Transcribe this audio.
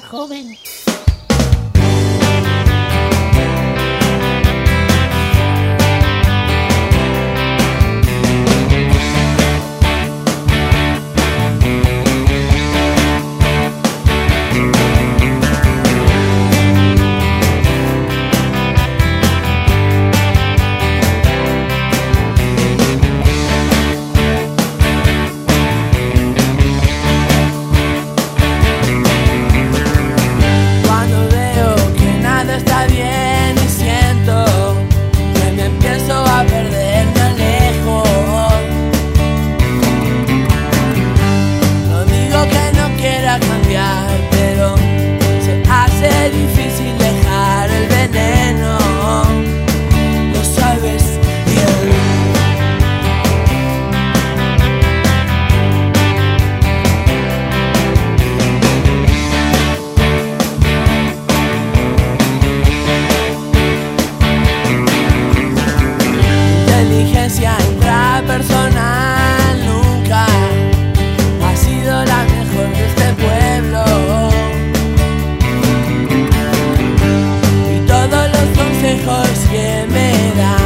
joven. couldn't hijos que me da.